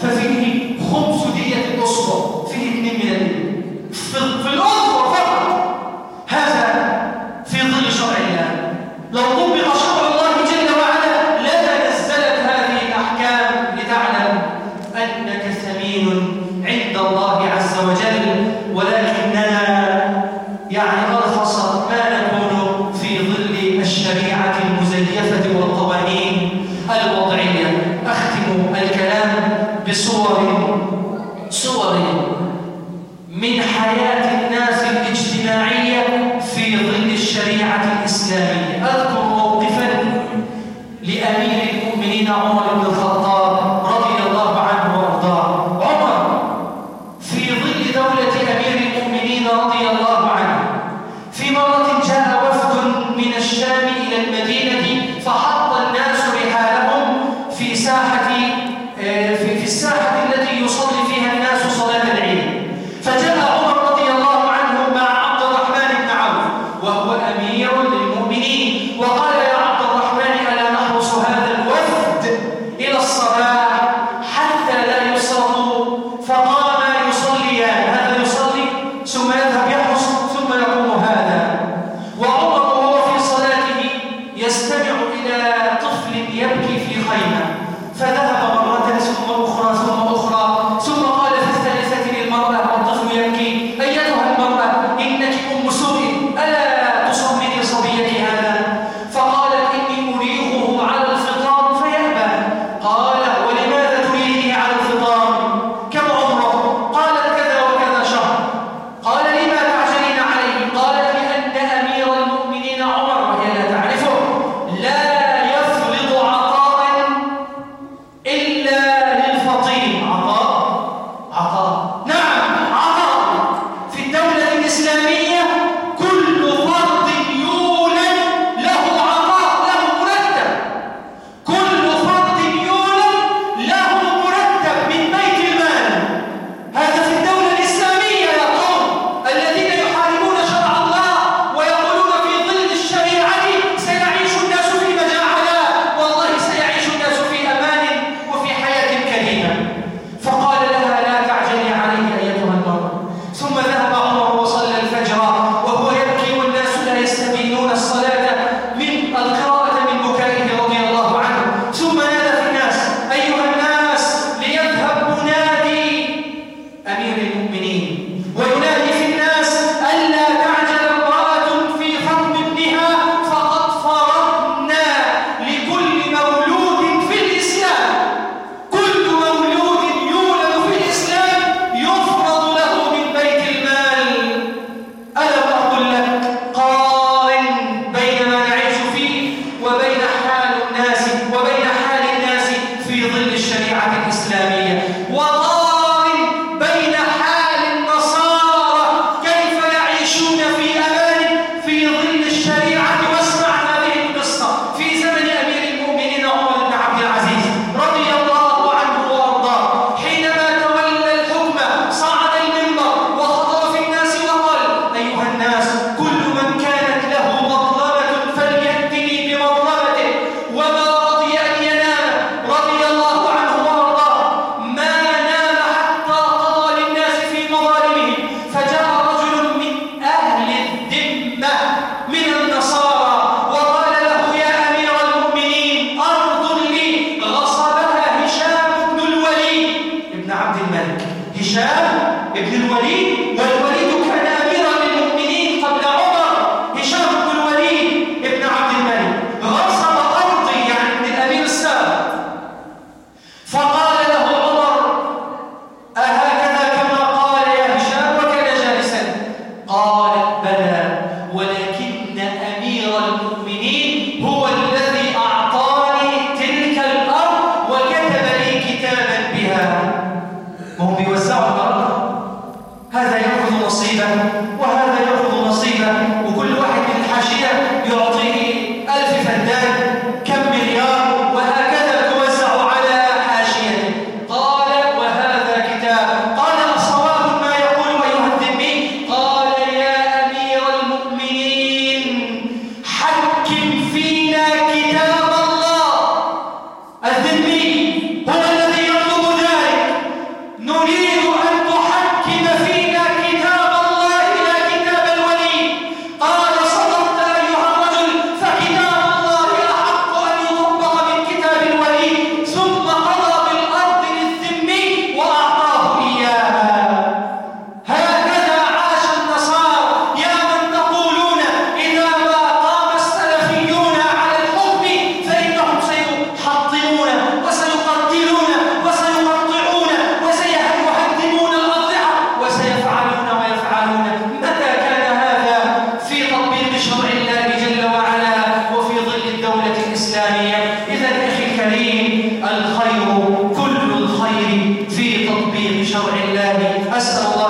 ففيه خمس دية النصبة فيه اثنين من النيل في الوقت في ظل الشريعة الإسلامية. أذكر موقفا لأمير المؤمنين عمر بن الخطاب رضي الله عنه وأرضاه. عمر في ظل دولة أمير المؤمنين رضي الله عنه في مرة جاء وفد من الشام إلى المدينة هذا يأخذ نصيبا تطبيق شرع الله. أسأل الله